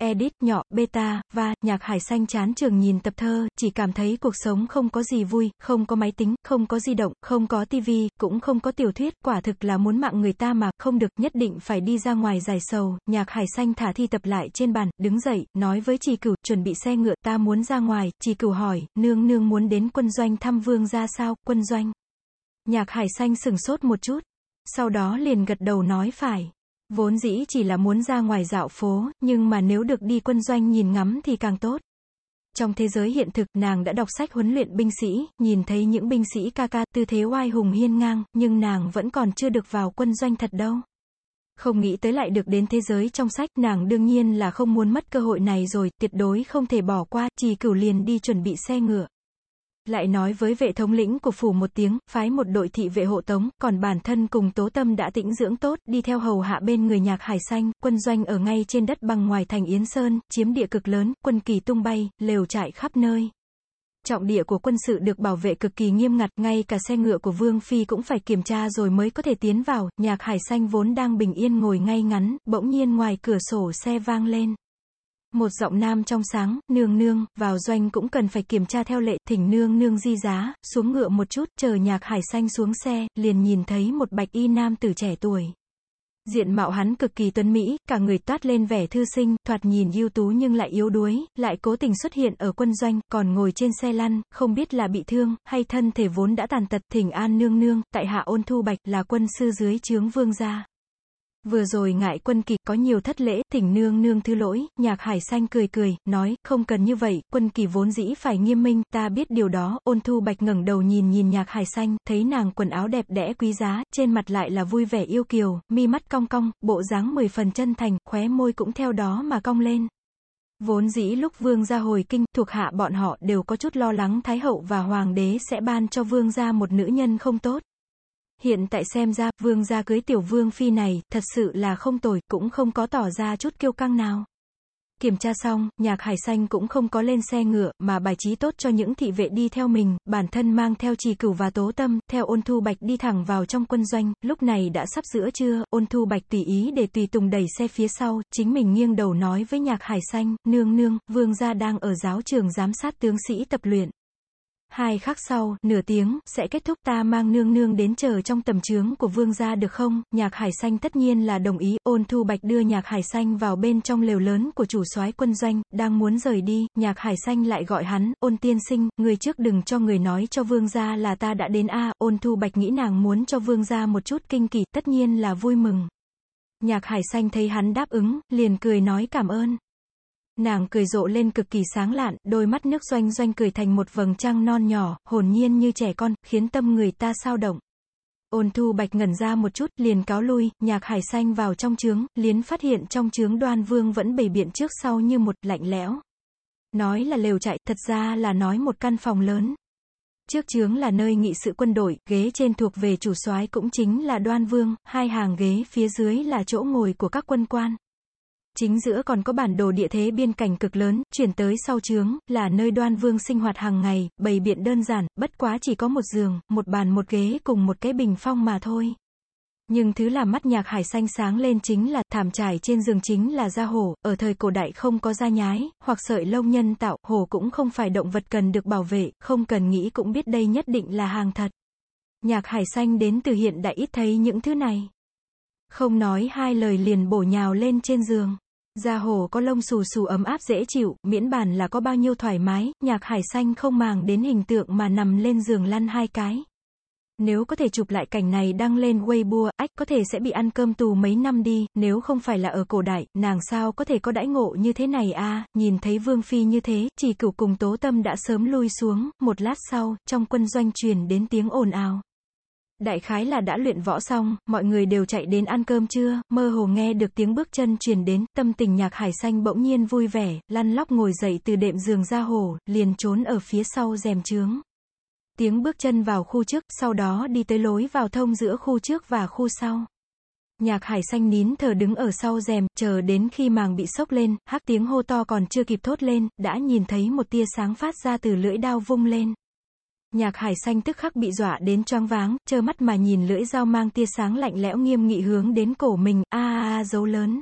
Edit, nhỏ, beta, và, nhạc hải xanh chán trường nhìn tập thơ, chỉ cảm thấy cuộc sống không có gì vui, không có máy tính, không có di động, không có tivi, cũng không có tiểu thuyết, quả thực là muốn mạng người ta mà, không được, nhất định phải đi ra ngoài giải sầu, nhạc hải xanh thả thi tập lại trên bàn, đứng dậy, nói với trì cửu, chuẩn bị xe ngựa, ta muốn ra ngoài, trì cửu hỏi, nương nương muốn đến quân doanh thăm vương ra sao, quân doanh. Nhạc hải xanh sừng sốt một chút, sau đó liền gật đầu nói phải. Vốn dĩ chỉ là muốn ra ngoài dạo phố, nhưng mà nếu được đi quân doanh nhìn ngắm thì càng tốt. Trong thế giới hiện thực, nàng đã đọc sách huấn luyện binh sĩ, nhìn thấy những binh sĩ ca ca, tư thế oai hùng hiên ngang, nhưng nàng vẫn còn chưa được vào quân doanh thật đâu. Không nghĩ tới lại được đến thế giới trong sách, nàng đương nhiên là không muốn mất cơ hội này rồi, tuyệt đối không thể bỏ qua, chỉ cửu liền đi chuẩn bị xe ngựa lại nói với vệ thống lĩnh của phủ một tiếng, phái một đội thị vệ hộ tống, còn bản thân cùng tố tâm đã tĩnh dưỡng tốt, đi theo hầu hạ bên người nhạc hải xanh, quân doanh ở ngay trên đất bằng ngoài thành Yến Sơn, chiếm địa cực lớn, quân kỳ tung bay, lều trại khắp nơi. Trọng địa của quân sự được bảo vệ cực kỳ nghiêm ngặt, ngay cả xe ngựa của Vương Phi cũng phải kiểm tra rồi mới có thể tiến vào, nhạc hải xanh vốn đang bình yên ngồi ngay ngắn, bỗng nhiên ngoài cửa sổ xe vang lên. Một giọng nam trong sáng, nương nương, vào doanh cũng cần phải kiểm tra theo lệ, thỉnh nương nương di giá, xuống ngựa một chút, chờ nhạc hải xanh xuống xe, liền nhìn thấy một bạch y nam tử trẻ tuổi. Diện mạo hắn cực kỳ tuấn Mỹ, cả người toát lên vẻ thư sinh, thoạt nhìn ưu tú nhưng lại yếu đuối, lại cố tình xuất hiện ở quân doanh, còn ngồi trên xe lăn, không biết là bị thương, hay thân thể vốn đã tàn tật, thỉnh an nương nương, tại hạ ôn thu bạch, là quân sư dưới chướng vương gia. Vừa rồi ngại quân kỳ có nhiều thất lễ, thỉnh nương nương thứ lỗi, nhạc hải xanh cười cười, nói, không cần như vậy, quân kỳ vốn dĩ phải nghiêm minh, ta biết điều đó, ôn thu bạch ngẩng đầu nhìn nhìn nhạc hải xanh, thấy nàng quần áo đẹp đẽ quý giá, trên mặt lại là vui vẻ yêu kiều, mi mắt cong cong, bộ dáng mười phần chân thành, khóe môi cũng theo đó mà cong lên. Vốn dĩ lúc vương gia hồi kinh, thuộc hạ bọn họ đều có chút lo lắng Thái hậu và Hoàng đế sẽ ban cho vương gia một nữ nhân không tốt. Hiện tại xem ra, vương gia cưới tiểu vương phi này, thật sự là không tồi, cũng không có tỏ ra chút kiêu căng nào. Kiểm tra xong, nhạc hải xanh cũng không có lên xe ngựa, mà bài trí tốt cho những thị vệ đi theo mình, bản thân mang theo trì cửu và tố tâm, theo ôn thu bạch đi thẳng vào trong quân doanh, lúc này đã sắp giữa trưa, ôn thu bạch tùy ý để tùy tùng đẩy xe phía sau, chính mình nghiêng đầu nói với nhạc hải xanh, nương nương, vương gia đang ở giáo trường giám sát tướng sĩ tập luyện. Hai khắc sau, nửa tiếng, sẽ kết thúc ta mang nương nương đến chờ trong tầm trướng của vương gia được không? Nhạc hải xanh tất nhiên là đồng ý, ôn thu bạch đưa nhạc hải xanh vào bên trong lều lớn của chủ soái quân doanh, đang muốn rời đi, nhạc hải xanh lại gọi hắn, ôn tiên sinh, người trước đừng cho người nói cho vương gia là ta đã đến a ôn thu bạch nghĩ nàng muốn cho vương gia một chút kinh kỳ, tất nhiên là vui mừng. Nhạc hải xanh thấy hắn đáp ứng, liền cười nói cảm ơn. Nàng cười rộ lên cực kỳ sáng lạn, đôi mắt nước doanh doanh cười thành một vầng trăng non nhỏ, hồn nhiên như trẻ con, khiến tâm người ta sao động. Ôn thu bạch ngẩn ra một chút, liền cáo lui, nhạc hải xanh vào trong trướng, liến phát hiện trong trướng đoan vương vẫn bày biện trước sau như một, lạnh lẽo. Nói là lều chạy thật ra là nói một căn phòng lớn. Trước trướng là nơi nghị sự quân đội, ghế trên thuộc về chủ soái cũng chính là đoan vương, hai hàng ghế phía dưới là chỗ ngồi của các quân quan. Chính giữa còn có bản đồ địa thế biên cảnh cực lớn, chuyển tới sau trướng, là nơi đoan vương sinh hoạt hàng ngày, bày biện đơn giản, bất quá chỉ có một giường, một bàn một ghế cùng một cái bình phong mà thôi. Nhưng thứ làm mắt nhạc hải xanh sáng lên chính là, thảm trải trên giường chính là da hổ, ở thời cổ đại không có da nhái, hoặc sợi lông nhân tạo, hổ cũng không phải động vật cần được bảo vệ, không cần nghĩ cũng biết đây nhất định là hàng thật. Nhạc hải xanh đến từ hiện đại ít thấy những thứ này. Không nói hai lời liền bổ nhào lên trên giường. Da hổ có lông xù xù ấm áp dễ chịu, miễn bàn là có bao nhiêu thoải mái, nhạc hải xanh không màng đến hình tượng mà nằm lên giường lăn hai cái. Nếu có thể chụp lại cảnh này đăng lên Weibo, ách có thể sẽ bị ăn cơm tù mấy năm đi, nếu không phải là ở cổ đại, nàng sao có thể có đãi ngộ như thế này a nhìn thấy Vương Phi như thế, chỉ cửu cùng tố tâm đã sớm lui xuống, một lát sau, trong quân doanh truyền đến tiếng ồn ào. Đại khái là đã luyện võ xong, mọi người đều chạy đến ăn cơm trưa, mơ hồ nghe được tiếng bước chân truyền đến, tâm tình nhạc hải xanh bỗng nhiên vui vẻ, lăn lóc ngồi dậy từ đệm giường ra hồ, liền trốn ở phía sau rèm trướng. Tiếng bước chân vào khu trước, sau đó đi tới lối vào thông giữa khu trước và khu sau. Nhạc hải xanh nín thở đứng ở sau rèm, chờ đến khi màng bị sốc lên, hắc tiếng hô to còn chưa kịp thốt lên, đã nhìn thấy một tia sáng phát ra từ lưỡi đao vung lên. Nhạc hải xanh tức khắc bị dọa đến choáng váng, trơ mắt mà nhìn lưỡi dao mang tia sáng lạnh lẽo nghiêm nghị hướng đến cổ mình, a a a dấu lớn.